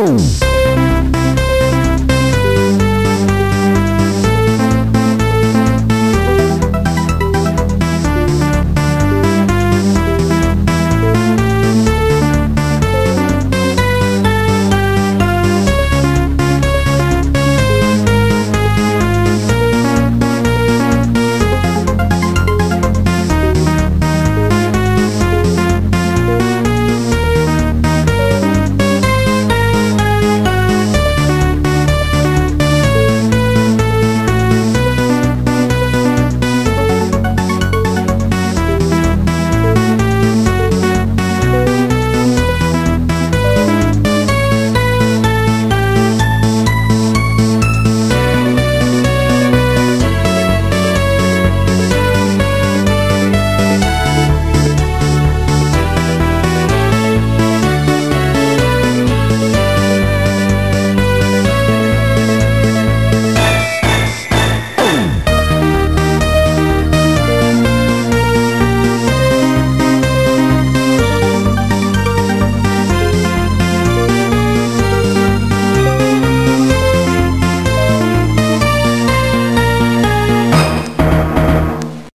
Música